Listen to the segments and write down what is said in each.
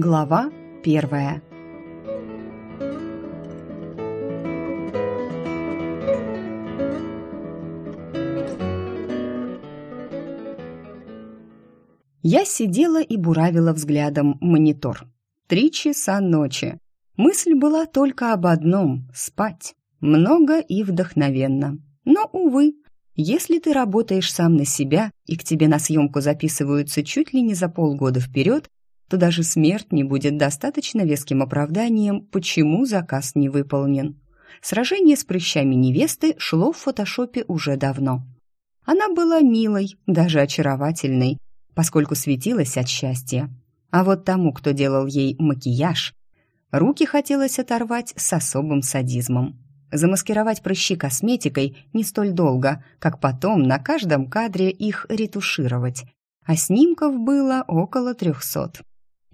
Глава первая. Я сидела и буравила взглядом монитор. Три часа ночи. Мысль была только об одном — спать. Много и вдохновенно. Но, увы, если ты работаешь сам на себя и к тебе на съемку записываются чуть ли не за полгода вперед, то даже смерть не будет достаточно веским оправданием, почему заказ не выполнен. Сражение с прыщами невесты шло в фотошопе уже давно. Она была милой, даже очаровательной, поскольку светилась от счастья. А вот тому, кто делал ей макияж, руки хотелось оторвать с особым садизмом. Замаскировать прыщи косметикой не столь долго, как потом на каждом кадре их ретушировать. А снимков было около трехсот.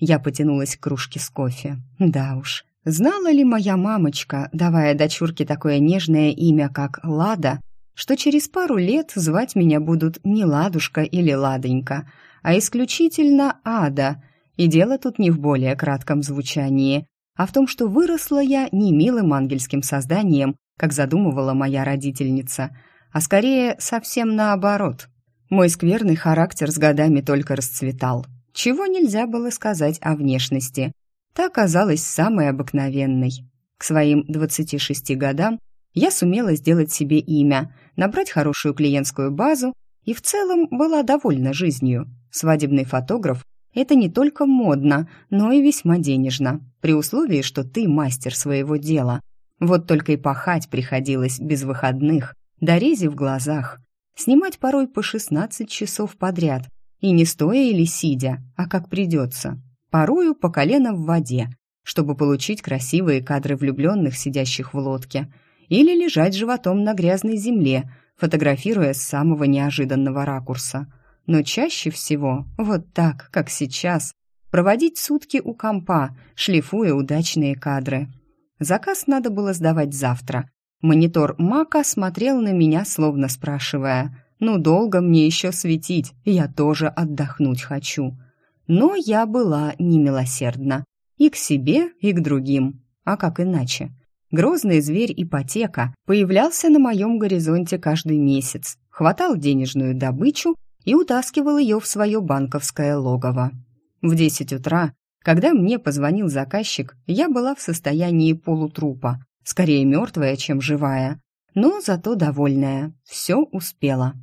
Я потянулась к кружке с кофе. Да уж, знала ли моя мамочка, давая дочурке такое нежное имя, как Лада, что через пару лет звать меня будут не Ладушка или Ладонька, а исключительно Ада. И дело тут не в более кратком звучании, а в том, что выросла я не милым ангельским созданием, как задумывала моя родительница, а скорее совсем наоборот. Мой скверный характер с годами только расцветал, чего нельзя было сказать о внешности. Та оказалась самой обыкновенной. К своим 26 годам я сумела сделать себе имя, набрать хорошую клиентскую базу и в целом была довольна жизнью. Свадебный фотограф – это не только модно, но и весьма денежно при условии, что ты мастер своего дела. Вот только и пахать приходилось без выходных, до рези в глазах. Снимать порой по 16 часов подряд, и не стоя или сидя, а как придется. Порою по колено в воде, чтобы получить красивые кадры влюбленных, сидящих в лодке, или лежать животом на грязной земле, фотографируя с самого неожиданного ракурса. Но чаще всего, вот так, как сейчас, проводить сутки у компа, шлифуя удачные кадры. Заказ надо было сдавать завтра. Монитор Мака смотрел на меня, словно спрашивая, «Ну, долго мне еще светить, я тоже отдохнуть хочу». Но я была немилосердна. И к себе, и к другим. А как иначе? Грозный зверь ипотека появлялся на моем горизонте каждый месяц, хватал денежную добычу и утаскивал ее в свое банковское логово. В десять утра, когда мне позвонил заказчик, я была в состоянии полутрупа, скорее мертвая, чем живая, но зато довольная, все успела.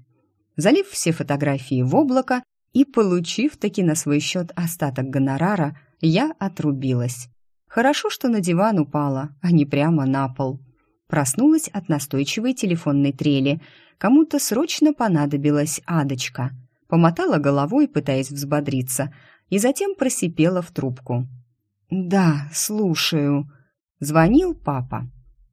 Залив все фотографии в облако и, получив таки на свой счет остаток гонорара, я отрубилась. Хорошо, что на диван упала, а не прямо на пол. Проснулась от настойчивой телефонной трели. Кому-то срочно понадобилась адочка. Помотала головой, пытаясь взбодриться, и затем просипела в трубку. «Да, слушаю», — звонил папа.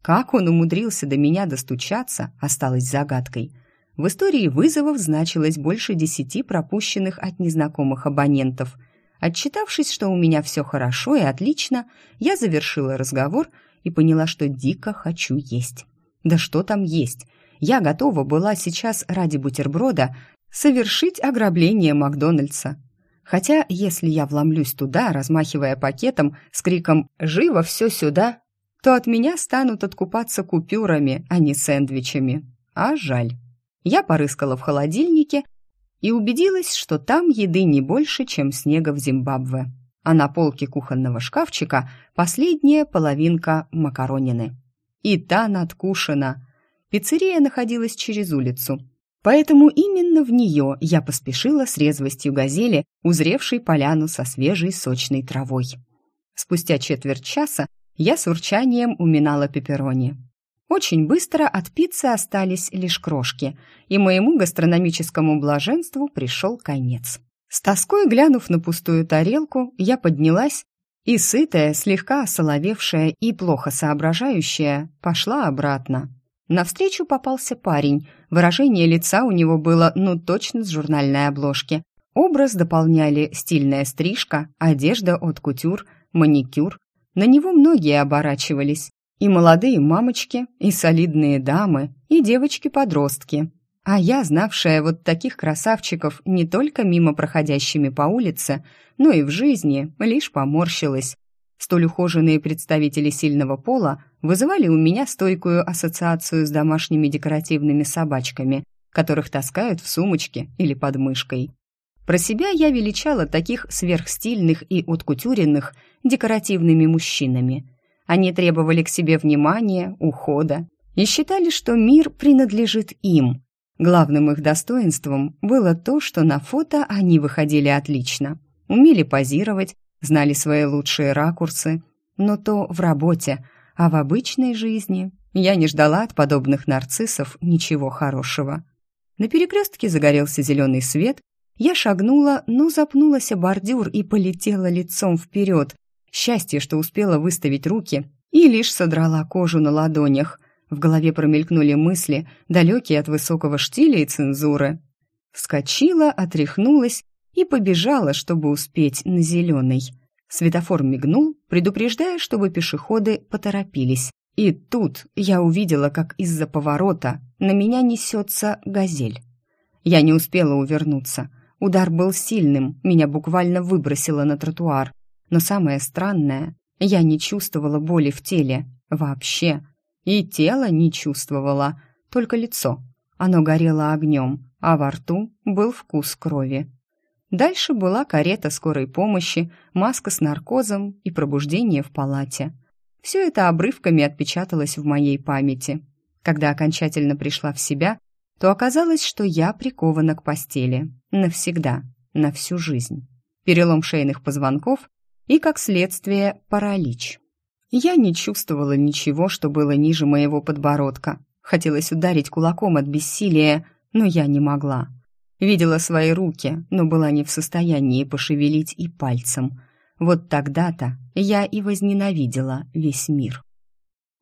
Как он умудрился до меня достучаться, осталось загадкой. В истории вызовов значилось больше десяти пропущенных от незнакомых абонентов. Отчитавшись, что у меня все хорошо и отлично, я завершила разговор и поняла, что дико хочу есть. Да что там есть? Я готова была сейчас ради бутерброда совершить ограбление Макдональдса. Хотя, если я вломлюсь туда, размахивая пакетом с криком «Живо все сюда!», то от меня станут откупаться купюрами, а не сэндвичами. А жаль. Я порыскала в холодильнике и убедилась, что там еды не больше, чем снега в Зимбабве. А на полке кухонного шкафчика последняя половинка макаронины. И та надкушена. Пиццерия находилась через улицу, Поэтому именно в нее я поспешила с резвостью газели, узревшей поляну со свежей сочной травой. Спустя четверть часа я с урчанием уминала пепперони. Очень быстро от пиццы остались лишь крошки, и моему гастрономическому блаженству пришел конец. С тоской глянув на пустую тарелку, я поднялась и, сытая, слегка осоловевшая и плохо соображающая, пошла обратно. Навстречу попался парень. Выражение лица у него было, ну, точно с журнальной обложки. Образ дополняли стильная стрижка, одежда от кутюр, маникюр. На него многие оборачивались. И молодые мамочки, и солидные дамы, и девочки-подростки. А я, знавшая вот таких красавчиков не только мимо проходящими по улице, но и в жизни, лишь поморщилась. Столь ухоженные представители сильного пола вызывали у меня стойкую ассоциацию с домашними декоративными собачками, которых таскают в сумочке или под мышкой. Про себя я величала таких сверхстильных и откутюренных декоративными мужчинами. Они требовали к себе внимания, ухода и считали, что мир принадлежит им. Главным их достоинством было то, что на фото они выходили отлично, умели позировать, знали свои лучшие ракурсы, но то в работе, а в обычной жизни я не ждала от подобных нарциссов ничего хорошего. На перекрестке загорелся зеленый свет, я шагнула, но запнулась о бордюр и полетела лицом вперед. Счастье, что успела выставить руки и лишь содрала кожу на ладонях. В голове промелькнули мысли, далекие от высокого штиля и цензуры. Вскочила, отряхнулась и побежала, чтобы успеть на зеленый. Светофор мигнул, предупреждая, чтобы пешеходы поторопились. И тут я увидела, как из-за поворота на меня несется газель. Я не успела увернуться. Удар был сильным, меня буквально выбросило на тротуар. Но самое странное, я не чувствовала боли в теле. Вообще. И тело не чувствовала, только лицо. Оно горело огнем, а во рту был вкус крови. Дальше была карета скорой помощи, маска с наркозом и пробуждение в палате. Все это обрывками отпечаталось в моей памяти. Когда окончательно пришла в себя, то оказалось, что я прикована к постели. Навсегда, на всю жизнь. Перелом шейных позвонков и, как следствие, паралич. Я не чувствовала ничего, что было ниже моего подбородка. Хотелось ударить кулаком от бессилия, но я не могла. Видела свои руки, но была не в состоянии пошевелить и пальцем. Вот тогда-то я и возненавидела весь мир.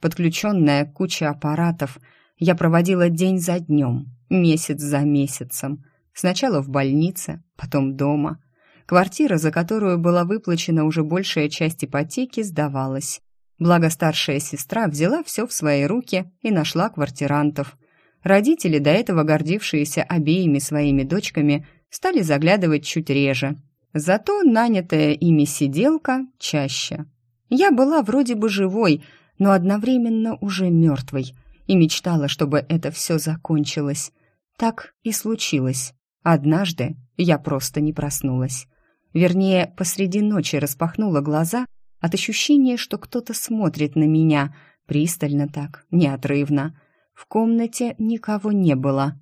Подключенная к куче аппаратов, я проводила день за днем, месяц за месяцем. Сначала в больнице, потом дома. Квартира, за которую была выплачена уже большая часть ипотеки, сдавалась. Благо старшая сестра взяла все в свои руки и нашла квартирантов – Родители, до этого гордившиеся обеими своими дочками, стали заглядывать чуть реже. Зато нанятая ими сиделка чаще. Я была вроде бы живой, но одновременно уже мертвой, и мечтала, чтобы это все закончилось. Так и случилось. Однажды я просто не проснулась. Вернее, посреди ночи распахнула глаза от ощущения, что кто-то смотрит на меня, пристально так, неотрывно, в комнате никого не было.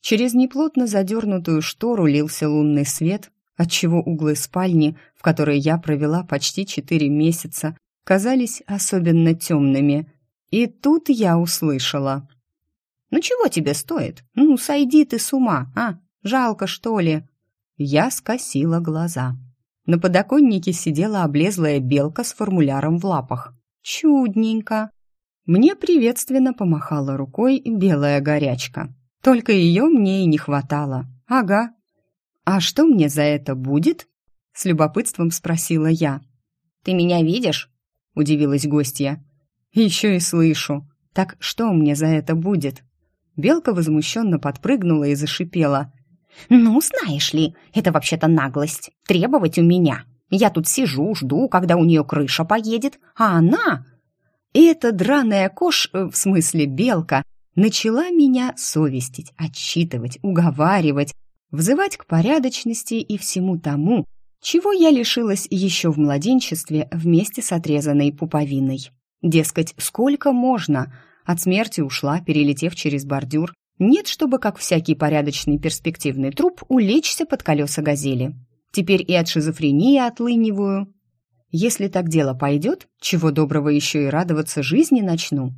Через неплотно задернутую штору лился лунный свет, отчего углы спальни, в которой я провела почти четыре месяца, казались особенно темными. И тут я услышала. «Ну чего тебе стоит? Ну, сойди ты с ума, а? Жалко, что ли?» Я скосила глаза. На подоконнике сидела облезлая белка с формуляром в лапах. «Чудненько!» Мне приветственно помахала рукой белая горячка. Только ее мне и не хватало. Ага. А что мне за это будет? С любопытством спросила я. Ты меня видишь? Удивилась гостья. Еще и слышу. Так что мне за это будет? Белка возмущенно подпрыгнула и зашипела. «Ну, знаешь ли, это вообще-то наглость. Требовать у меня. Я тут сижу, жду, когда у нее крыша поедет, а она и эта драная кош, э, в смысле белка, начала меня совестить, отчитывать, уговаривать, взывать к порядочности и всему тому, чего я лишилась еще в младенчестве вместе с отрезанной пуповиной. Дескать, сколько можно? От смерти ушла, перелетев через бордюр. Нет, чтобы, как всякий порядочный перспективный труп, улечься под колеса газели. Теперь и от шизофрении отлыниваю, если так дело пойдет, чего доброго еще и радоваться жизни начну.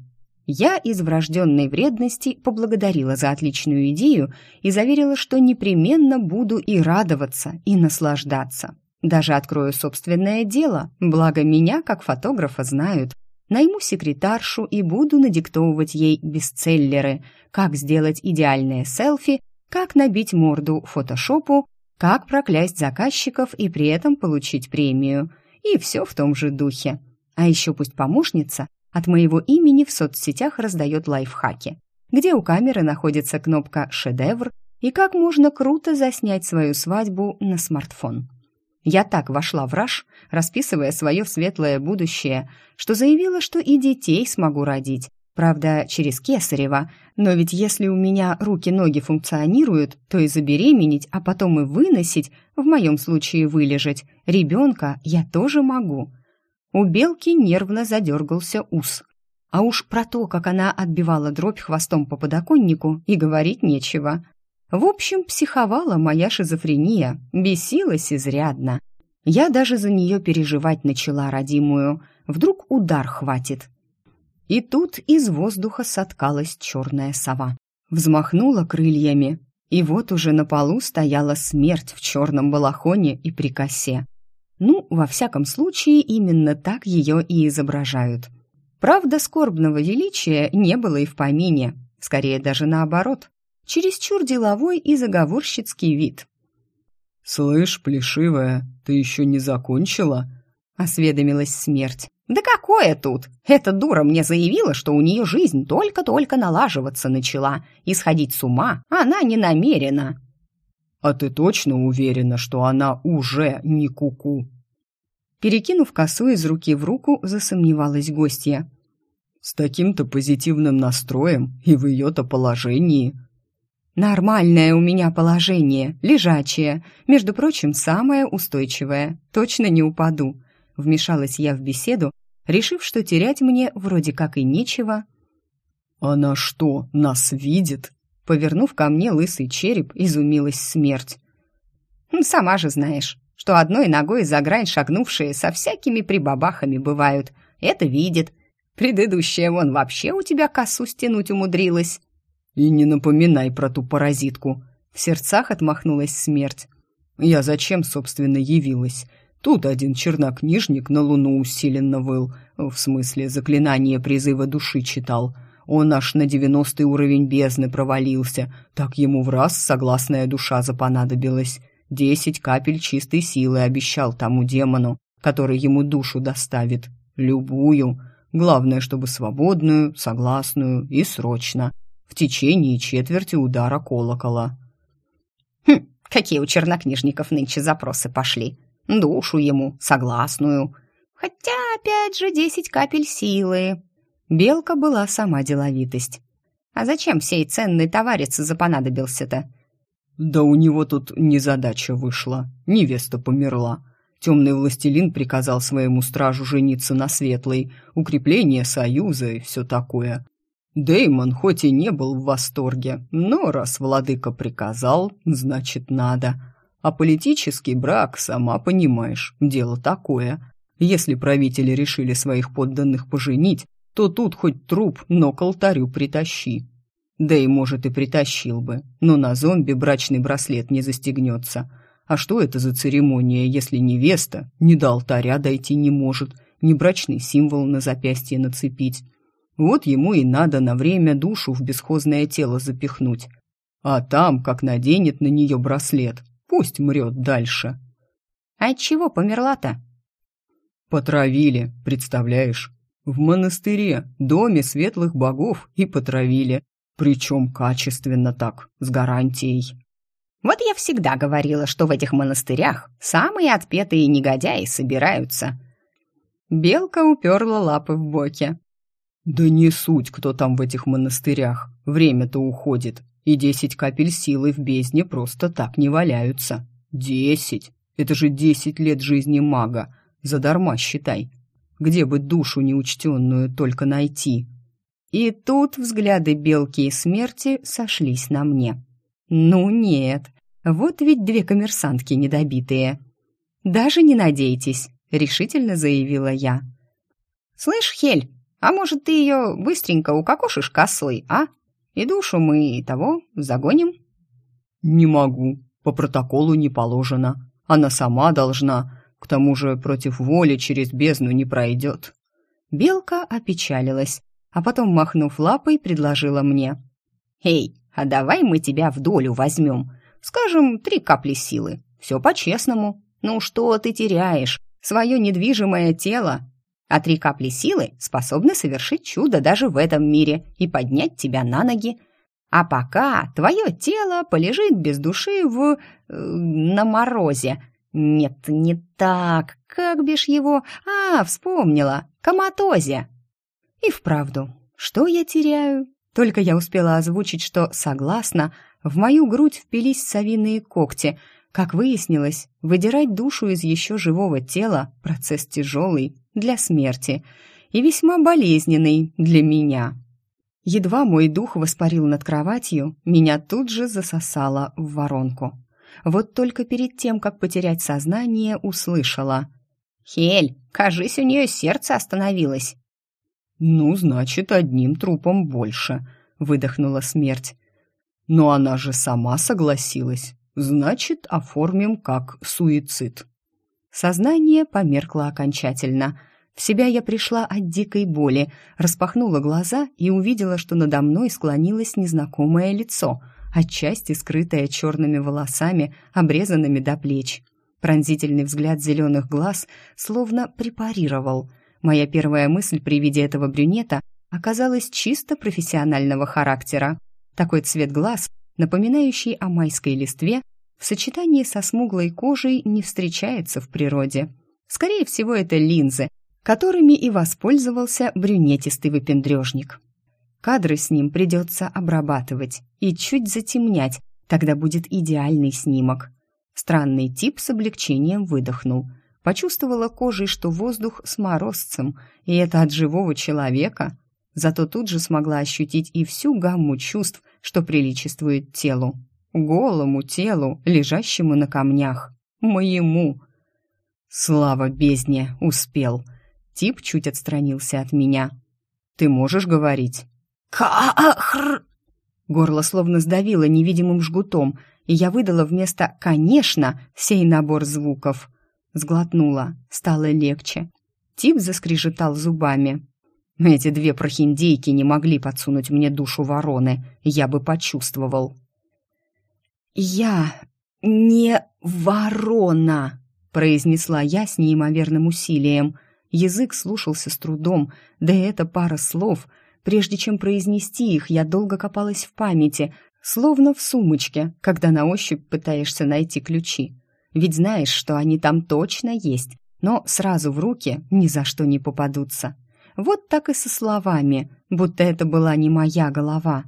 Я из врожденной вредности поблагодарила за отличную идею и заверила, что непременно буду и радоваться, и наслаждаться. Даже открою собственное дело, благо меня, как фотографа, знают. Найму секретаршу и буду надиктовывать ей бестселлеры, как сделать идеальное селфи, как набить морду фотошопу, как проклясть заказчиков и при этом получить премию – и все в том же духе. А еще пусть помощница от моего имени в соцсетях раздает лайфхаки. где у камеры находится кнопка «Шедевр» и как можно круто заснять свою свадьбу на смартфон. Я так вошла в раж, расписывая свое светлое будущее, что заявила, что и детей смогу родить. Правда, через Кесарева. Но ведь если у меня руки-ноги функционируют, то и забеременеть, а потом и выносить, в моем случае вылежать, ребенка я тоже могу. У Белки нервно задергался ус. А уж про то, как она отбивала дробь хвостом по подоконнику, и говорить нечего. В общем, психовала моя шизофрения, бесилась изрядно. Я даже за нее переживать начала родимую. Вдруг удар хватит. И тут из воздуха соткалась черная сова. Взмахнула крыльями, и вот уже на полу стояла смерть в черном балахоне и при косе. Ну, во всяком случае, именно так ее и изображают. Правда, скорбного величия не было и в помине, скорее даже наоборот чересчур деловой и заговорщицкий вид. «Слышь, плешивая, ты еще не закончила?» — осведомилась смерть. «Да какое тут? Эта дура мне заявила, что у нее жизнь только-только налаживаться начала, и сходить с ума она не намерена». «А ты точно уверена, что она уже не куку?» -ку Перекинув косу из руки в руку, засомневалась гостья. «С таким-то позитивным настроем и в ее-то положении», Нормальное у меня положение, лежачее, между прочим, самое устойчивое. Точно не упаду. Вмешалась я в беседу, решив, что терять мне вроде как и нечего. Она что, нас видит? Повернув ко мне лысый череп, изумилась смерть. Сама же знаешь, что одной ногой за грань шагнувшие со всякими прибабахами бывают. Это видит. Предыдущая вон вообще у тебя косу стянуть умудрилась. «И не напоминай про ту паразитку!» В сердцах отмахнулась смерть. «Я зачем, собственно, явилась? Тут один чернокнижник на луну усиленно выл, в смысле заклинание призыва души читал. Он аж на девяностый уровень бездны провалился, так ему в раз согласная душа запонадобилась. Десять капель чистой силы обещал тому демону, который ему душу доставит. Любую. Главное, чтобы свободную, согласную и срочно в течение четверти удара колокола. «Хм, какие у чернокнижников нынче запросы пошли. Душу ему, согласную. Хотя, опять же, десять капель силы». Белка была сама деловитость. «А зачем сей ценный товарец запонадобился-то?» «Да у него тут незадача вышла. Невеста померла. Темный властелин приказал своему стражу жениться на светлой, укрепление союза и все такое. Деймон хоть и не был в восторге, но раз владыка приказал, значит надо. А политический брак, сама понимаешь, дело такое. Если правители решили своих подданных поженить, то тут хоть труп, но к алтарю притащи. Да и, может, и притащил бы, но на зомби брачный браслет не застегнется. А что это за церемония, если невеста ни до алтаря дойти не может, ни брачный символ на запястье нацепить? Вот ему и надо на время душу в бесхозное тело запихнуть. А там, как наденет на нее браслет, пусть мрет дальше. А от чего померла-то? Потравили, представляешь? В монастыре, доме светлых богов и потравили. Причем качественно так, с гарантией. Вот я всегда говорила, что в этих монастырях самые отпетые негодяи собираются. Белка уперла лапы в боки. «Да не суть, кто там в этих монастырях. Время-то уходит, и десять капель силы в бездне просто так не валяются. Десять! Это же десять лет жизни мага. Задарма, считай. Где бы душу неучтенную только найти?» И тут взгляды белки и смерти сошлись на мне. «Ну нет, вот ведь две коммерсантки недобитые». «Даже не надейтесь», — решительно заявила я. «Слышь, Хель, а может, ты ее быстренько укокошишь кослой, а? И душу мы и того загоним?» «Не могу. По протоколу не положено. Она сама должна. К тому же против воли через бездну не пройдет». Белка опечалилась, а потом, махнув лапой, предложила мне. «Эй, а давай мы тебя в долю возьмем. Скажем, три капли силы. Все по-честному. Ну что ты теряешь? Свое недвижимое тело А три капли силы способны совершить чудо даже в этом мире и поднять тебя на ноги. А пока твое тело полежит без души в... Э, на морозе. Нет, не так. Как бишь его? А, вспомнила. Коматозе. И вправду, что я теряю? Только я успела озвучить, что согласна, в мою грудь впились совиные когти. Как выяснилось, выдирать душу из еще живого тела – процесс тяжелый для смерти и весьма болезненный для меня. Едва мой дух воспарил над кроватью, меня тут же засосало в воронку. Вот только перед тем, как потерять сознание, услышала. «Хель, кажись, у нее сердце остановилось». «Ну, значит, одним трупом больше», — выдохнула смерть. «Но она же сама согласилась. Значит, оформим как суицид». Сознание померкло окончательно — в себя я пришла от дикой боли, распахнула глаза и увидела, что надо мной склонилось незнакомое лицо, отчасти скрытое черными волосами, обрезанными до плеч. Пронзительный взгляд зеленых глаз словно препарировал. Моя первая мысль при виде этого брюнета оказалась чисто профессионального характера. Такой цвет глаз, напоминающий о майской листве, в сочетании со смуглой кожей не встречается в природе. Скорее всего, это линзы, которыми и воспользовался брюнетистый выпендрежник. Кадры с ним придется обрабатывать и чуть затемнять, тогда будет идеальный снимок. Странный тип с облегчением выдохнул. Почувствовала кожей, что воздух с морозцем, и это от живого человека. Зато тут же смогла ощутить и всю гамму чувств, что приличествует телу. Голому телу, лежащему на камнях. Моему. Слава бездне, успел. Тип чуть отстранился от меня. «Ты можешь говорить?» «Кахр!» Горло словно сдавило невидимым жгутом, и я выдала вместо «конечно» сей набор звуков. Сглотнула, стало легче. Тип заскрежетал зубами. Эти две прохиндейки не могли подсунуть мне душу вороны, я бы почувствовал. «Я не ворона», — произнесла я с неимоверным усилием. Язык слушался с трудом, да и это пара слов. Прежде чем произнести их, я долго копалась в памяти, словно в сумочке, когда на ощупь пытаешься найти ключи. Ведь знаешь, что они там точно есть, но сразу в руки ни за что не попадутся. Вот так и со словами, будто это была не моя голова.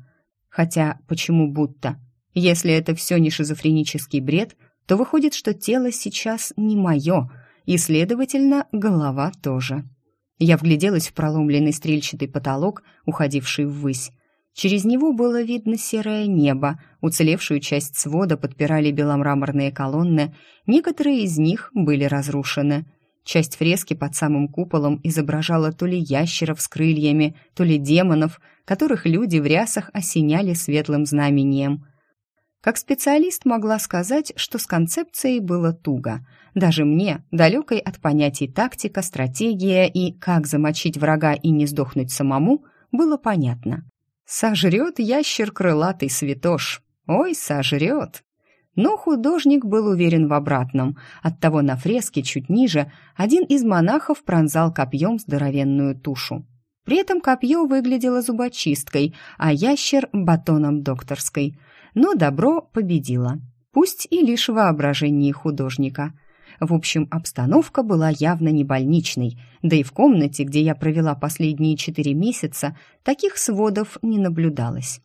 Хотя, почему будто? Если это все не шизофренический бред, то выходит, что тело сейчас не мое — и, следовательно, голова тоже. Я вгляделась в проломленный стрельчатый потолок, уходивший ввысь. Через него было видно серое небо, уцелевшую часть свода подпирали беломраморные колонны, некоторые из них были разрушены. Часть фрески под самым куполом изображала то ли ящеров с крыльями, то ли демонов, которых люди в рясах осеняли светлым знамением. Как специалист могла сказать, что с концепцией было туго — даже мне, далекой от понятий тактика, стратегия и как замочить врага и не сдохнуть самому, было понятно. Сожрет ящер крылатый святош. Ой, сожрет. Но художник был уверен в обратном. Оттого на фреске чуть ниже один из монахов пронзал копьем здоровенную тушу. При этом копье выглядело зубочисткой, а ящер — батоном докторской. Но добро победило. Пусть и лишь в воображении художника — в общем, обстановка была явно не больничной, да и в комнате, где я провела последние четыре месяца, таких сводов не наблюдалось.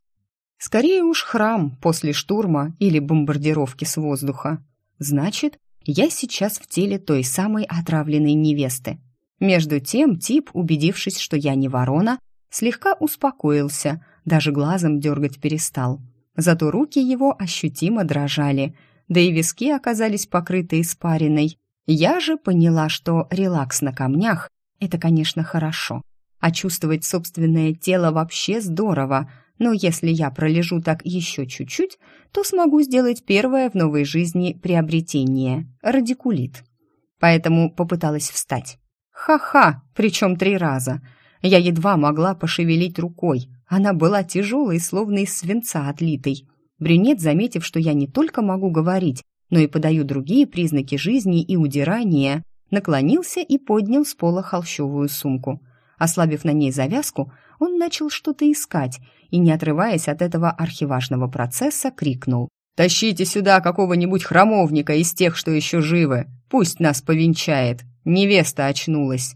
Скорее уж храм после штурма или бомбардировки с воздуха. Значит, я сейчас в теле той самой отравленной невесты. Между тем тип, убедившись, что я не ворона, слегка успокоился, даже глазом дергать перестал. Зато руки его ощутимо дрожали – да и виски оказались покрыты испариной. Я же поняла, что релакс на камнях — это, конечно, хорошо, а чувствовать собственное тело вообще здорово, но если я пролежу так еще чуть-чуть, то смогу сделать первое в новой жизни приобретение — радикулит. Поэтому попыталась встать. Ха-ха, причем три раза. Я едва могла пошевелить рукой. Она была тяжелой, словно из свинца отлитой. Брюнет, заметив, что я не только могу говорить, но и подаю другие признаки жизни и удирания, наклонился и поднял с пола холщовую сумку. Ослабив на ней завязку, он начал что-то искать и, не отрываясь от этого архиважного процесса, крикнул. «Тащите сюда какого-нибудь храмовника из тех, что еще живы! Пусть нас повенчает! Невеста очнулась!»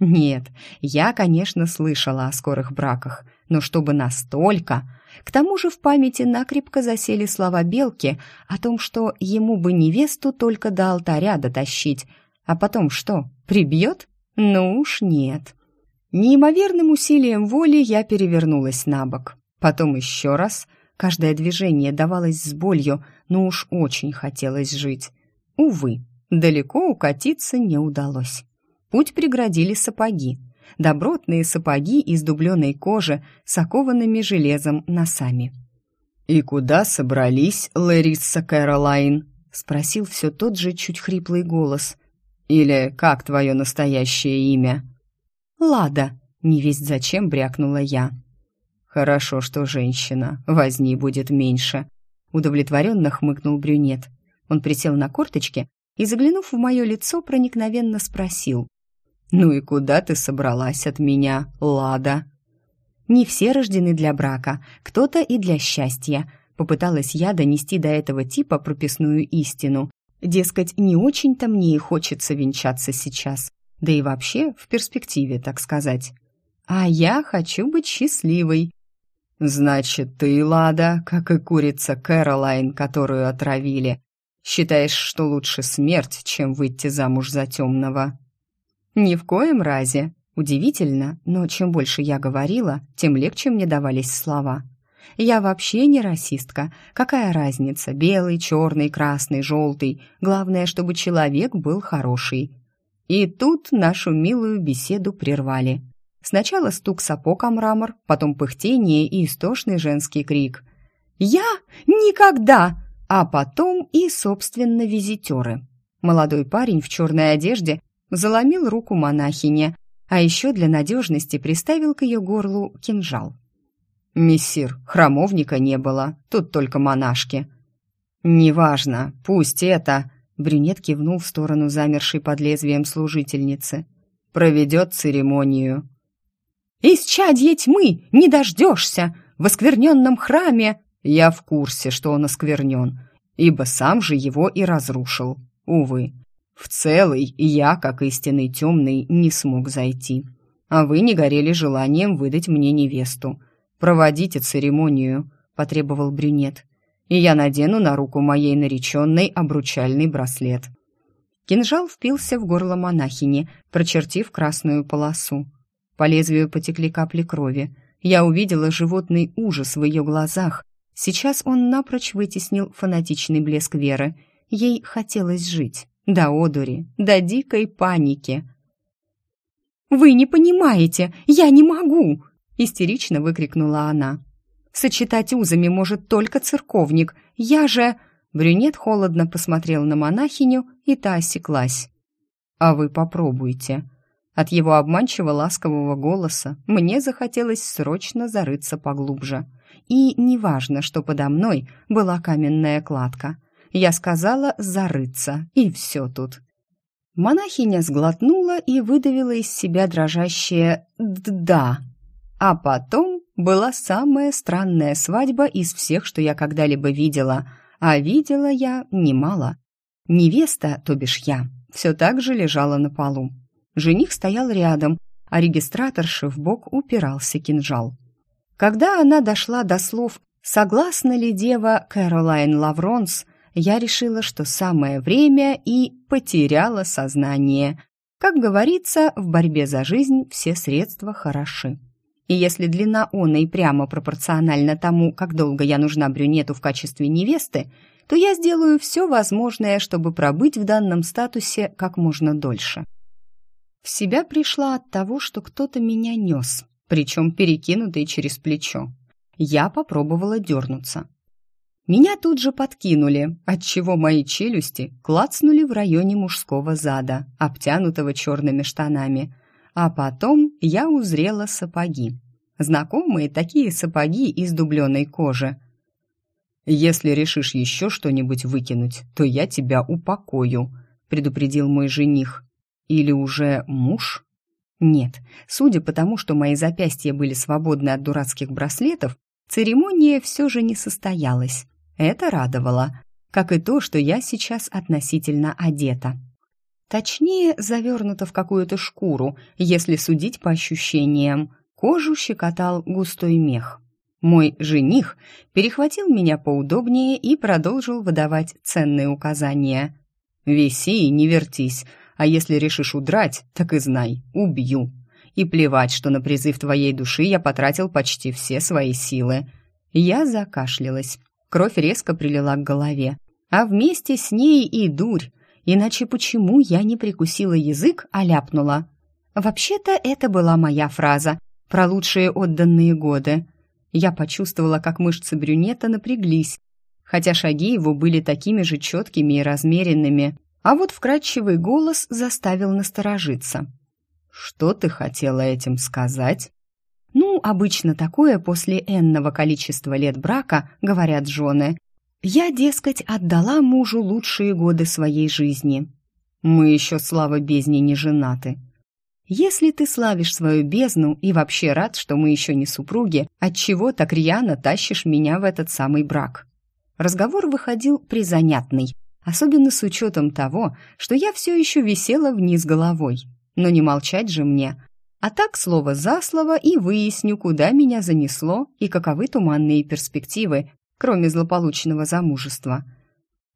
Нет, я, конечно, слышала о скорых браках, но чтобы настолько... К тому же в памяти накрепко засели слова Белки о том, что ему бы невесту только до алтаря дотащить, а потом что, прибьет? Ну уж нет. Неимоверным усилием воли я перевернулась на бок. Потом еще раз. Каждое движение давалось с болью, но уж очень хотелось жить. Увы, далеко укатиться не удалось. Путь преградили сапоги. Добротные сапоги из дубленой кожи с окованными железом носами. «И куда собрались, Лариса Кэролайн?» — спросил все тот же чуть хриплый голос. «Или как твое настоящее имя?» «Лада», — не весть зачем брякнула я. «Хорошо, что женщина, возни будет меньше», — удовлетворенно хмыкнул брюнет. Он присел на корточки и, заглянув в мое лицо, проникновенно спросил. «Ну и куда ты собралась от меня, Лада?» «Не все рождены для брака, кто-то и для счастья», попыталась я донести до этого типа прописную истину. Дескать, не очень-то мне и хочется венчаться сейчас, да и вообще в перспективе, так сказать. А я хочу быть счастливой. «Значит, ты, Лада, как и курица Кэролайн, которую отравили, считаешь, что лучше смерть, чем выйти замуж за темного?» «Ни в коем разе». Удивительно, но чем больше я говорила, тем легче мне давались слова. Я вообще не расистка. Какая разница, белый, черный, красный, желтый. Главное, чтобы человек был хороший. И тут нашу милую беседу прервали. Сначала стук сапог о мрамор, потом пыхтение и истошный женский крик. «Я? Никогда!» А потом и, собственно, визитеры. Молодой парень в черной одежде заломил руку монахине, а еще для надежности приставил к ее горлу кинжал. «Мессир, храмовника не было, тут только монашки». «Неважно, пусть это...» Брюнет кивнул в сторону замершей под лезвием служительницы. «Проведет церемонию». «Исчадье тьмы! Не дождешься! В оскверненном храме!» «Я в курсе, что он осквернен, ибо сам же его и разрушил. Увы, в целый я, как истинный темный, не смог зайти. А вы не горели желанием выдать мне невесту. Проводите церемонию», — потребовал брюнет. «И я надену на руку моей нареченной обручальный браслет». Кинжал впился в горло монахини, прочертив красную полосу. По лезвию потекли капли крови. Я увидела животный ужас в ее глазах. Сейчас он напрочь вытеснил фанатичный блеск веры. Ей хотелось жить до одури, до дикой паники. «Вы не понимаете! Я не могу!» — истерично выкрикнула она. «Сочетать узами может только церковник. Я же...» Брюнет холодно посмотрел на монахиню, и та осеклась. «А вы попробуйте». От его обманчиво ласкового голоса мне захотелось срочно зарыться поглубже. И неважно, что подо мной была каменная кладка — я сказала «зарыться», и все тут. Монахиня сглотнула и выдавила из себя дрожащее «да». А потом была самая странная свадьба из всех, что я когда-либо видела, а видела я немало. Невеста, то бишь я, все так же лежала на полу. Жених стоял рядом, а регистраторши в бок упирался кинжал. Когда она дошла до слов «Согласна ли дева Кэролайн Лавронс я решила, что самое время и потеряла сознание. Как говорится, в борьбе за жизнь все средства хороши. И если длина оной прямо пропорциональна тому, как долго я нужна брюнету в качестве невесты, то я сделаю все возможное, чтобы пробыть в данном статусе как можно дольше. В себя пришла от того, что кто-то меня нес, причем перекинутый через плечо. Я попробовала дернуться, меня тут же подкинули, отчего мои челюсти клацнули в районе мужского зада, обтянутого черными штанами. А потом я узрела сапоги. Знакомые такие сапоги из дубленой кожи. «Если решишь еще что-нибудь выкинуть, то я тебя упокою», — предупредил мой жених. Или уже муж? Нет, судя по тому, что мои запястья были свободны от дурацких браслетов, церемония все же не состоялась. Это радовало, как и то, что я сейчас относительно одета. Точнее, завернута в какую-то шкуру, если судить по ощущениям. Кожу щекотал густой мех. Мой жених перехватил меня поудобнее и продолжил выдавать ценные указания. «Виси и не вертись, а если решишь удрать, так и знай, убью. И плевать, что на призыв твоей души я потратил почти все свои силы». Я закашлялась. Кровь резко прилила к голове. А вместе с ней и дурь. Иначе почему я не прикусила язык, а ляпнула? Вообще-то это была моя фраза про лучшие отданные годы. Я почувствовала, как мышцы брюнета напряглись, хотя шаги его были такими же четкими и размеренными, а вот вкрадчивый голос заставил насторожиться. «Что ты хотела этим сказать?» «Ну, обычно такое после энного количества лет брака, говорят жены. Я, дескать, отдала мужу лучшие годы своей жизни. Мы еще, слава бездне, не женаты. Если ты славишь свою бездну и вообще рад, что мы еще не супруги, отчего так рьяно тащишь меня в этот самый брак?» Разговор выходил призанятный, особенно с учетом того, что я все еще висела вниз головой. Но не молчать же мне. А так слово за слово и выясню, куда меня занесло и каковы туманные перспективы, кроме злополучного замужества.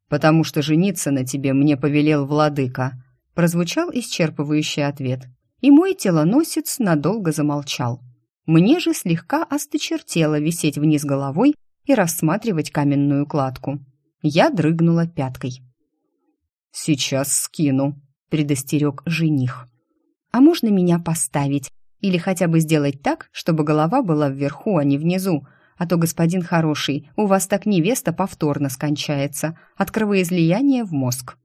«Потому что жениться на тебе мне повелел владыка», прозвучал исчерпывающий ответ. И мой телоносец надолго замолчал. Мне же слегка осточертело висеть вниз головой и рассматривать каменную кладку. Я дрыгнула пяткой. «Сейчас скину», — предостерег жених. «А можно меня поставить? Или хотя бы сделать так, чтобы голова была вверху, а не внизу? А то, господин хороший, у вас так невеста повторно скончается от кровоизлияния в мозг».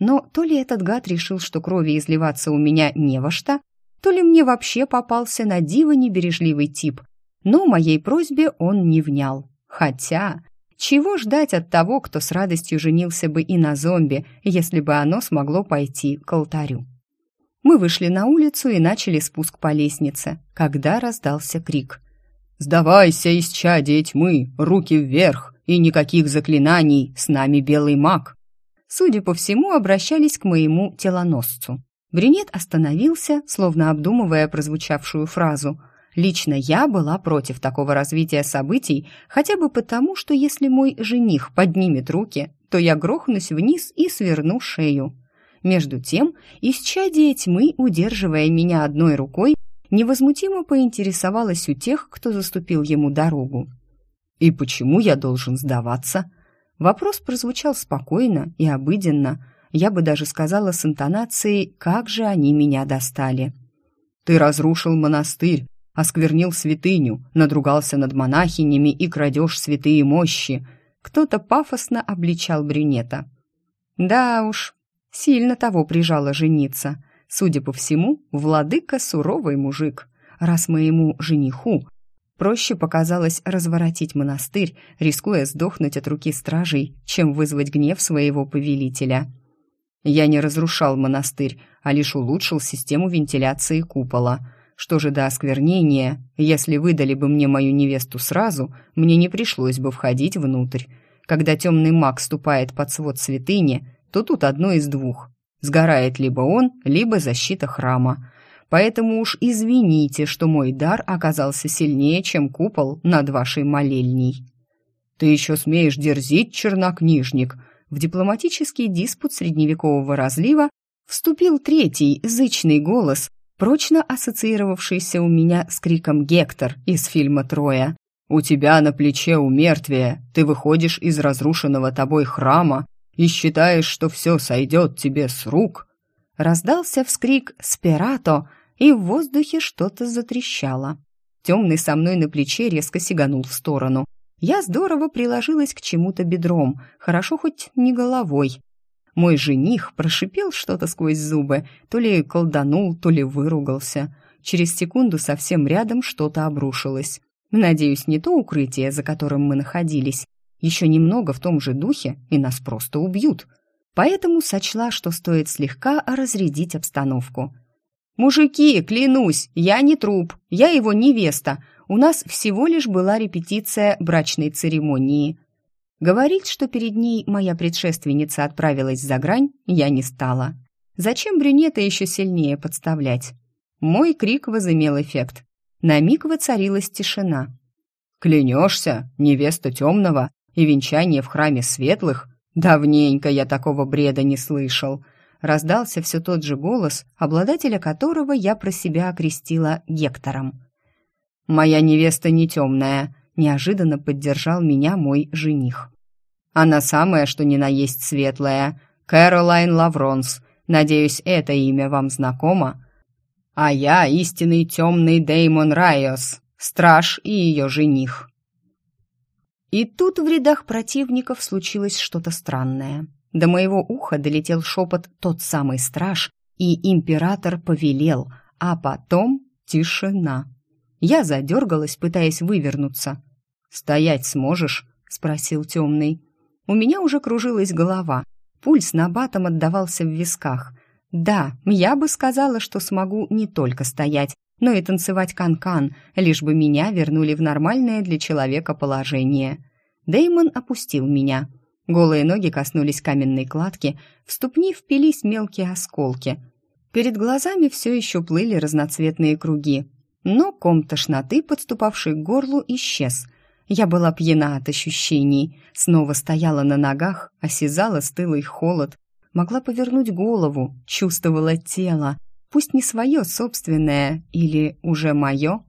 Но то ли этот гад решил, что крови изливаться у меня не во что, то ли мне вообще попался на диво небережливый тип, но моей просьбе он не внял. Хотя, чего ждать от того, кто с радостью женился бы и на зомби, если бы оно смогло пойти к алтарю? Мы вышли на улицу и начали спуск по лестнице, когда раздался крик. «Сдавайся, исчадие тьмы! Руки вверх! И никаких заклинаний! С нами белый маг!» Судя по всему, обращались к моему телоносцу. Брюнет остановился, словно обдумывая прозвучавшую фразу – Лично я была против такого развития событий, хотя бы потому, что если мой жених поднимет руки, то я грохнусь вниз и сверну шею. Между тем, исчадие тьмы, удерживая меня одной рукой, невозмутимо поинтересовалась у тех, кто заступил ему дорогу. «И почему я должен сдаваться?» Вопрос прозвучал спокойно и обыденно, я бы даже сказала с интонацией «как же они меня достали». «Ты разрушил монастырь, осквернил святыню, надругался над монахинями и крадешь святые мощи. Кто-то пафосно обличал брюнета. Да уж, сильно того прижало жениться. Судя по всему, владыка суровый мужик. Раз моему жениху проще показалось разворотить монастырь, рискуя сдохнуть от руки стражей, чем вызвать гнев своего повелителя. Я не разрушал монастырь, а лишь улучшил систему вентиляции купола – что же до осквернения, если выдали бы мне мою невесту сразу, мне не пришлось бы входить внутрь. Когда темный маг ступает под свод святыни, то тут одно из двух. Сгорает либо он, либо защита храма. Поэтому уж извините, что мой дар оказался сильнее, чем купол над вашей молельней. Ты еще смеешь дерзить, чернокнижник. В дипломатический диспут средневекового разлива вступил третий, зычный голос, прочно ассоциировавшийся у меня с криком «Гектор» из фильма «Троя». «У тебя на плече умертвие, ты выходишь из разрушенного тобой храма и считаешь, что все сойдет тебе с рук». Раздался вскрик «Спирато», и в воздухе что-то затрещало. Темный со мной на плече резко сиганул в сторону. Я здорово приложилась к чему-то бедром, хорошо хоть не головой, мой жених прошипел что-то сквозь зубы, то ли колданул, то ли выругался. Через секунду совсем рядом что-то обрушилось. Надеюсь, не то укрытие, за которым мы находились. Еще немного в том же духе, и нас просто убьют. поэтому сочла, что стоит слегка разрядить обстановку. «Мужики, клянусь, я не труп, я его невеста. У нас всего лишь была репетиция брачной церемонии». Говорить, что перед ней моя предшественница отправилась за грань, я не стала. Зачем брюнета еще сильнее подставлять? Мой крик возымел эффект. На миг воцарилась тишина. «Клянешься, невеста темного и венчание в храме светлых? Давненько я такого бреда не слышал!» Раздался все тот же голос, обладателя которого я про себя окрестила Гектором. «Моя невеста не темная», — неожиданно поддержал меня мой жених. «Она самая, что ни на есть светлая, Кэролайн Лавронс. Надеюсь, это имя вам знакомо?» «А я истинный темный Деймон Райос, страж и ее жених». И тут в рядах противников случилось что-то странное. До моего уха долетел шепот «тот самый страж», и император повелел, а потом тишина. Я задергалась, пытаясь вывернуться. «Стоять сможешь?» — спросил темный. У меня уже кружилась голова, пульс на батом отдавался в висках. Да, я бы сказала, что смогу не только стоять, но и танцевать канкан, -кан, лишь бы меня вернули в нормальное для человека положение. Деймон опустил меня. Голые ноги коснулись каменной кладки, в ступни впились мелкие осколки. Перед глазами все еще плыли разноцветные круги, но ком тошноты, подступавший к горлу, исчез. Я была пьяна от ощущений, снова стояла на ногах, осязала стылый холод, могла повернуть голову, чувствовала тело, пусть не свое собственное или уже мое.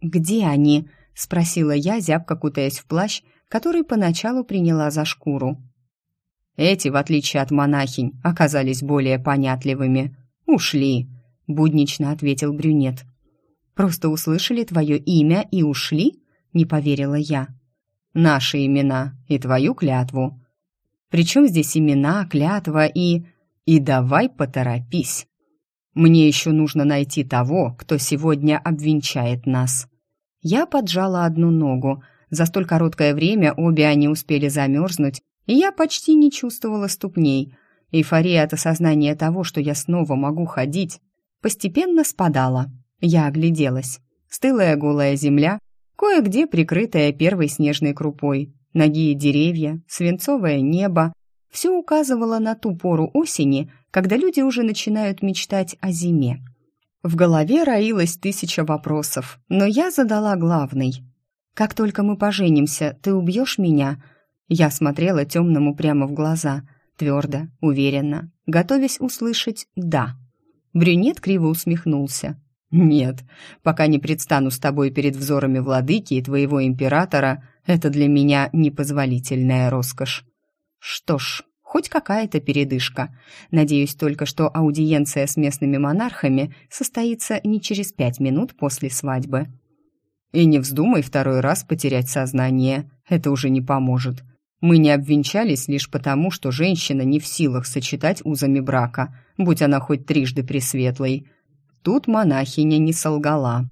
«Где они?» — спросила я, зябко кутаясь в плащ, который поначалу приняла за шкуру. Эти, в отличие от монахинь, оказались более понятливыми. «Ушли», — буднично ответил брюнет. «Просто услышали твое имя и ушли?» — не поверила я. «Наши имена и твою клятву». «Причем здесь имена, клятва и...» «И давай поторопись», мне еще нужно найти того, кто сегодня обвенчает нас. Я поджала одну ногу. За столь короткое время обе они успели замерзнуть, и я почти не чувствовала ступней. Эйфория от осознания того, что я снова могу ходить, постепенно спадала. Я огляделась. Стылая голая земля, кое-где прикрытая первой снежной крупой, ноги и деревья, свинцовое небо, все указывало на ту пору осени, когда люди уже начинают мечтать о зиме. В голове роилось тысяча вопросов, но я задала главный. «Как только мы поженимся, ты убьешь меня?» Я смотрела темному прямо в глаза, твердо, уверенно, готовясь услышать «да». Брюнет криво усмехнулся. «Нет, пока не предстану с тобой перед взорами владыки и твоего императора, это для меня непозволительная роскошь. Что ж, хоть какая-то передышка. Надеюсь только, что аудиенция с местными монархами состоится не через пять минут после свадьбы. И не вздумай второй раз потерять сознание, это уже не поможет. Мы не обвенчались лишь потому, что женщина не в силах сочетать узами брака, будь она хоть трижды пресветлой. Тут монахиня не солгала.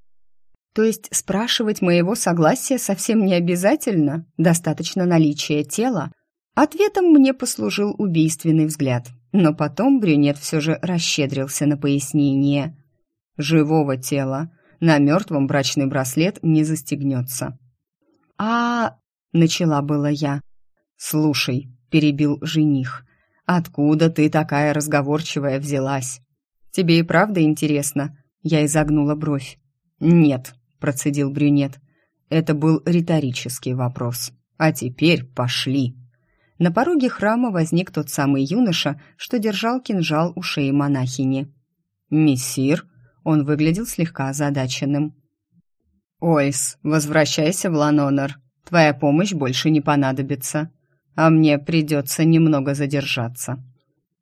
То есть спрашивать моего согласия совсем не обязательно, достаточно наличия тела, Ответом мне послужил убийственный взгляд, но потом брюнет все же расщедрился на пояснение. «Живого тела. На мертвом брачный браслет не застегнется». «А...» — начала была я. «Слушай», — перебил жених, — «откуда ты такая разговорчивая взялась?» «Тебе и правда интересно?» — я изогнула бровь. «Нет», — процедил брюнет, — «это был риторический вопрос. А теперь пошли». На пороге храма возник тот самый юноша, что держал кинжал у шеи монахини. «Мессир?» Он выглядел слегка озадаченным. «Ойс, возвращайся в Ланонор. Твоя помощь больше не понадобится, а мне придется немного задержаться».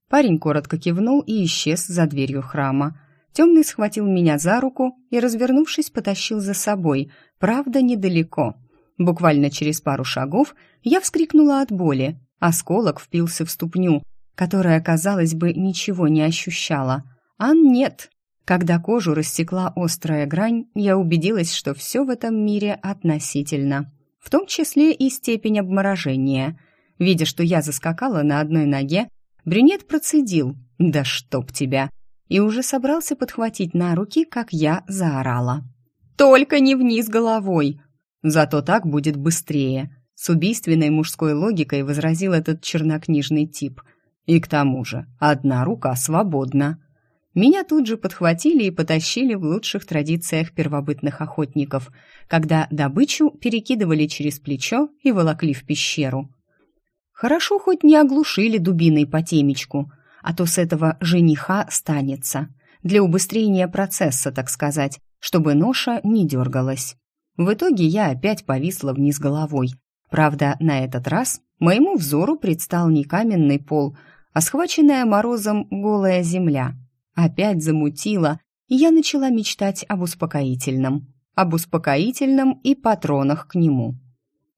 Парень коротко кивнул и исчез за дверью храма. Темный схватил меня за руку и, развернувшись, потащил за собой, правда, недалеко. Буквально через пару шагов я вскрикнула от боли. Осколок впился в ступню, которая, казалось бы, ничего не ощущала. А нет. Когда кожу рассекла острая грань, я убедилась, что все в этом мире относительно. В том числе и степень обморожения. Видя, что я заскакала на одной ноге, Брюнет процедил «Да чтоб тебя!» и уже собрался подхватить на руки, как я заорала. «Только не вниз головой!» «Зато так будет быстрее!» С убийственной мужской логикой возразил этот чернокнижный тип. «И к тому же, одна рука свободна!» Меня тут же подхватили и потащили в лучших традициях первобытных охотников, когда добычу перекидывали через плечо и волокли в пещеру. Хорошо хоть не оглушили дубиной по темечку, а то с этого жениха станется. Для убыстрения процесса, так сказать, чтобы ноша не дергалась. В итоге я опять повисла вниз головой. Правда, на этот раз моему взору предстал не каменный пол, а схваченная морозом голая земля — Опять замутило, и я начала мечтать об успокоительном. Об успокоительном и патронах к нему.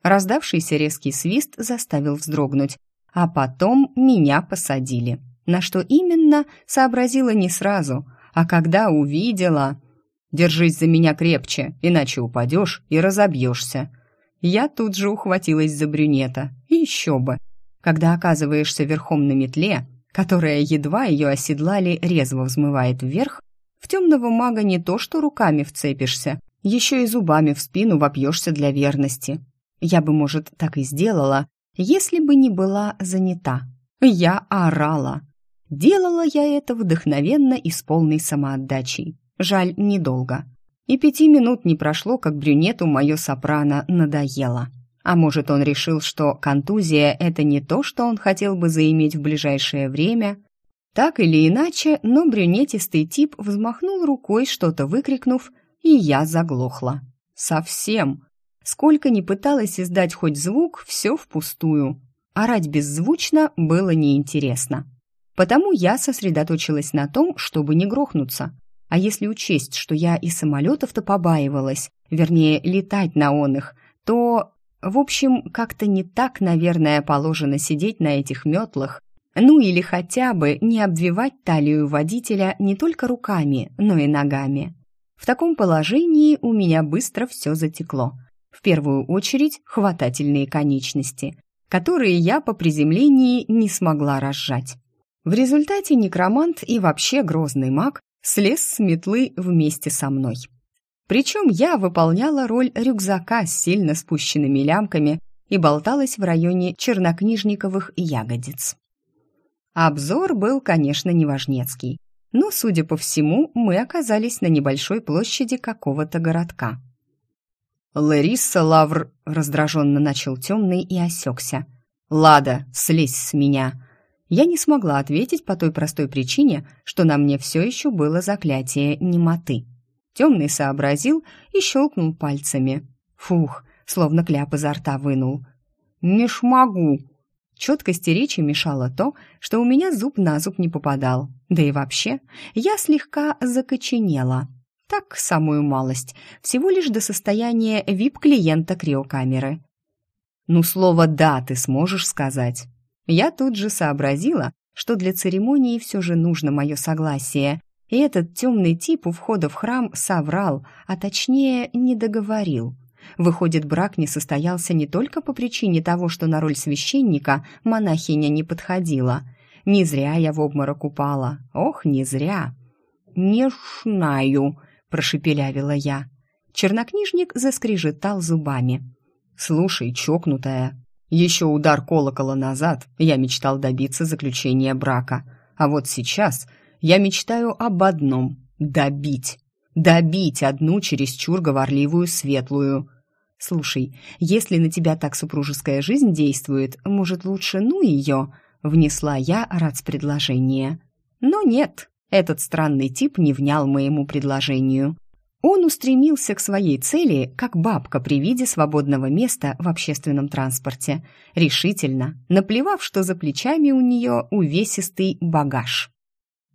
Раздавшийся резкий свист заставил вздрогнуть, а потом меня посадили. На что именно, сообразила не сразу, а когда увидела... «Держись за меня крепче, иначе упадешь и разобьешься». Я тут же ухватилась за брюнета. Еще бы. Когда оказываешься верхом на метле, которая, едва ее оседлали, резво взмывает вверх, в темного мага не то что руками вцепишься, еще и зубами в спину вопьешься для верности. Я бы, может, так и сделала, если бы не была занята. Я орала. Делала я это вдохновенно и с полной самоотдачей. Жаль, недолго. И пяти минут не прошло, как брюнету мое сопрано надоело. А может, он решил, что контузия – это не то, что он хотел бы заиметь в ближайшее время? Так или иначе, но брюнетистый тип взмахнул рукой, что-то выкрикнув, и я заглохла. Совсем. Сколько ни пыталась издать хоть звук, все впустую. Орать беззвучно было неинтересно. Потому я сосредоточилась на том, чтобы не грохнуться. А если учесть, что я и самолетов-то побаивалась, вернее, летать на он их, то в общем, как-то не так, наверное, положено сидеть на этих метлах, ну или хотя бы не обвивать талию водителя не только руками, но и ногами. В таком положении у меня быстро все затекло. В первую очередь хватательные конечности, которые я по приземлении не смогла разжать. В результате некромант и вообще грозный маг слез с метлы вместе со мной. Причем я выполняла роль рюкзака с сильно спущенными лямками и болталась в районе чернокнижниковых ягодиц. Обзор был, конечно, неважнецкий, но, судя по всему, мы оказались на небольшой площади какого-то городка. «Лариса Лавр...» — раздраженно начал темный и осекся. «Лада, слезь с меня!» Я не смогла ответить по той простой причине, что на мне все еще было заклятие немоты. Темный сообразил и щелкнул пальцами. Фух, словно кляп изо рта вынул. «Не шмогу!» Четкости речи мешало то, что у меня зуб на зуб не попадал. Да и вообще, я слегка закоченела. Так, самую малость, всего лишь до состояния вип-клиента криокамеры. «Ну, слово «да» ты сможешь сказать?» Я тут же сообразила, что для церемонии все же нужно мое согласие, и этот темный тип у входа в храм соврал, а точнее не договорил. Выходит, брак не состоялся не только по причине того, что на роль священника монахиня не подходила. Не зря я в обморок упала. Ох, не зря. «Не шнаю», — прошепелявила я. Чернокнижник заскрежетал зубами. «Слушай, чокнутая, еще удар колокола назад я мечтал добиться заключения брака, а вот сейчас я мечтаю об одном — добить. Добить одну чересчур говорливую светлую. Слушай, если на тебя так супружеская жизнь действует, может, лучше ну ее?» Внесла я предложение. Но нет, этот странный тип не внял моему предложению. Он устремился к своей цели, как бабка при виде свободного места в общественном транспорте, решительно, наплевав, что за плечами у нее увесистый багаж.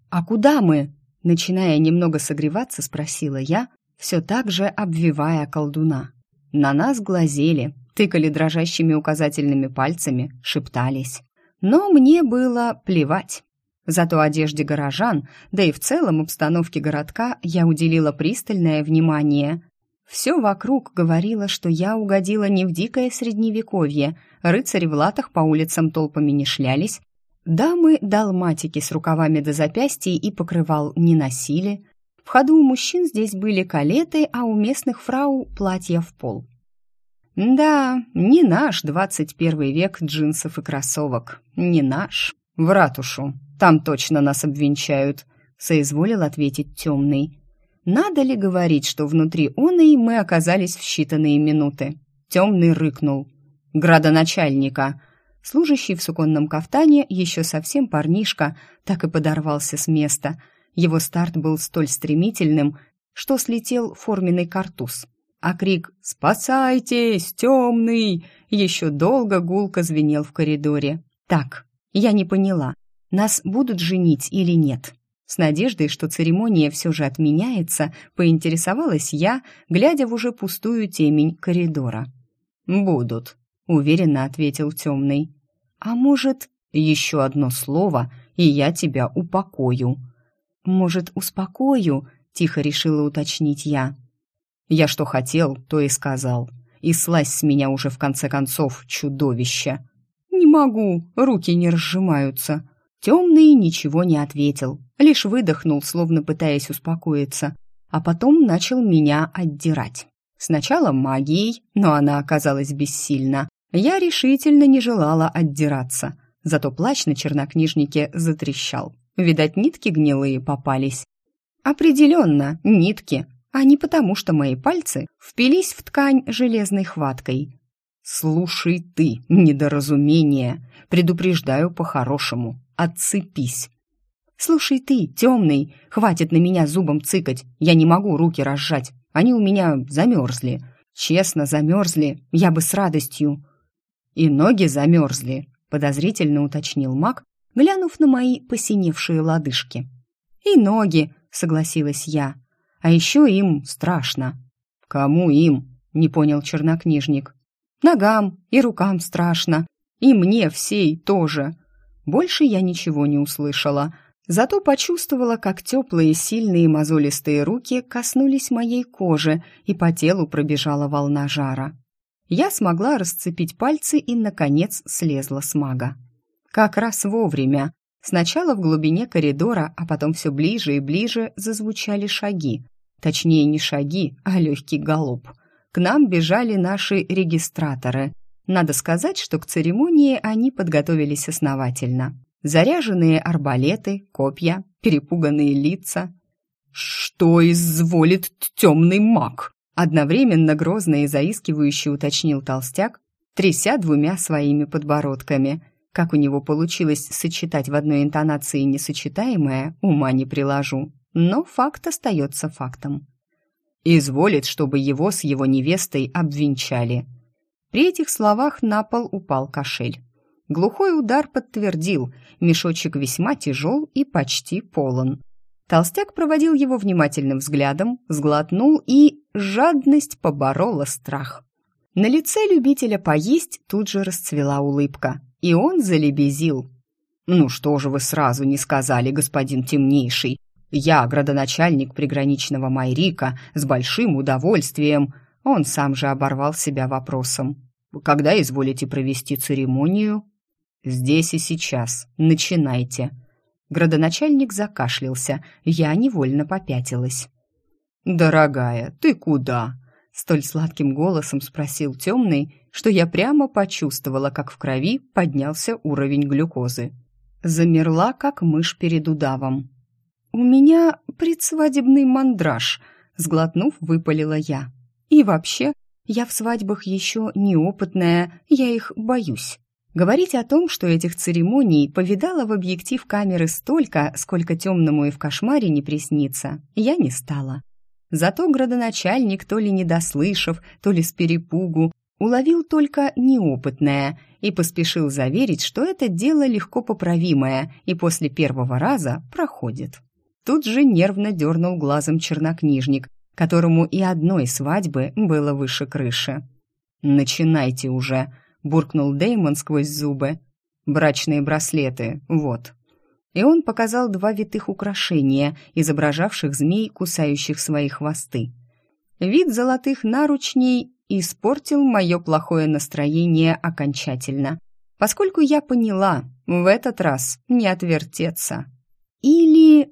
«А куда мы?» Начиная немного согреваться, спросила я, все так же обвивая колдуна. На нас глазели, тыкали дрожащими указательными пальцами, шептались. Но мне было плевать. Зато одежде горожан, да и в целом обстановке городка я уделила пристальное внимание. Все вокруг говорило, что я угодила не в дикое средневековье, рыцари в латах по улицам толпами не шлялись, Дамы далматики с рукавами до запястья и покрывал не носили. В ходу у мужчин здесь были калеты, а у местных фрау платья в пол. Да, не наш двадцать первый век джинсов и кроссовок. Не наш. В ратушу. Там точно нас обвенчают, соизволил ответить темный. Надо ли говорить, что внутри он и мы оказались в считанные минуты? Темный рыкнул. «Градоначальника!» Служащий в суконном кафтане, еще совсем парнишка, так и подорвался с места. Его старт был столь стремительным, что слетел форменный картуз. А крик «Спасайтесь, темный!» еще долго гулко звенел в коридоре. «Так, я не поняла, нас будут женить или нет?» С надеждой, что церемония все же отменяется, поинтересовалась я, глядя в уже пустую темень коридора. «Будут», — уверенно ответил темный. «А может, еще одно слово, и я тебя упокою?» «Может, успокою?» — тихо решила уточнить я. «Я что хотел, то и сказал. И слазь с меня уже в конце концов, чудовище!» «Не могу, руки не разжимаются», Темный ничего не ответил, лишь выдохнул, словно пытаясь успокоиться, а потом начал меня отдирать. Сначала магией, но она оказалась бессильна. Я решительно не желала отдираться, зато плащ на чернокнижнике затрещал. Видать, нитки гнилые попались. Определенно, нитки, а не потому, что мои пальцы впились в ткань железной хваткой. «Слушай ты, недоразумение, предупреждаю по-хорошему, отцепись. Слушай ты, темный, хватит на меня зубом цыкать, я не могу руки разжать, они у меня замерзли. Честно, замерзли, я бы с радостью. И ноги замерзли, подозрительно уточнил маг, глянув на мои посиневшие лодыжки. И ноги, согласилась я. А еще им страшно. Кому им? Не понял чернокнижник. Ногам и рукам страшно. И мне всей тоже. Больше я ничего не услышала, зато почувствовала, как теплые, сильные мозолистые руки коснулись моей кожи, и по телу пробежала волна жара. Я смогла расцепить пальцы и, наконец, слезла с мага. Как раз вовремя. Сначала в глубине коридора, а потом все ближе и ближе зазвучали шаги. Точнее, не шаги, а легкий галоп. К нам бежали наши регистраторы. Надо сказать, что к церемонии они подготовились основательно. Заряженные арбалеты, копья, перепуганные лица. «Что изволит темный маг?» Одновременно грозно и заискивающе уточнил толстяк, тряся двумя своими подбородками. Как у него получилось сочетать в одной интонации несочетаемое, ума не приложу. Но факт остается фактом. «Изволит, чтобы его с его невестой обвенчали», при этих словах на пол упал кошель. Глухой удар подтвердил, мешочек весьма тяжел и почти полон. Толстяк проводил его внимательным взглядом, сглотнул и жадность поборола страх. На лице любителя поесть тут же расцвела улыбка, и он залебезил. «Ну что же вы сразу не сказали, господин темнейший? Я, градоначальник приграничного Майрика, с большим удовольствием...» Он сам же оборвал себя вопросом. «Когда изволите провести церемонию?» «Здесь и сейчас. Начинайте». Градоначальник закашлялся, я невольно попятилась. «Дорогая, ты куда?» Столь сладким голосом спросил темный, что я прямо почувствовала, как в крови поднялся уровень глюкозы. Замерла, как мышь перед удавом. «У меня предсвадебный мандраж», — сглотнув, выпалила я. И вообще, я в свадьбах еще неопытная, я их боюсь. Говорить о том, что этих церемоний повидала в объектив камеры столько, сколько темному и в кошмаре не приснится, я не стала. Зато градоначальник, то ли недослышав, то ли с перепугу, уловил только неопытное и поспешил заверить, что это дело легко поправимое и после первого раза проходит. Тут же нервно дернул глазом чернокнижник, которому и одной свадьбы было выше крыши. «Начинайте уже», — буркнул Деймон сквозь зубы. «Брачные браслеты, вот». И он показал два витых украшения, изображавших змей, кусающих свои хвосты. Вид золотых наручней испортил мое плохое настроение окончательно, поскольку я поняла, В этот раз не отвертеться. Или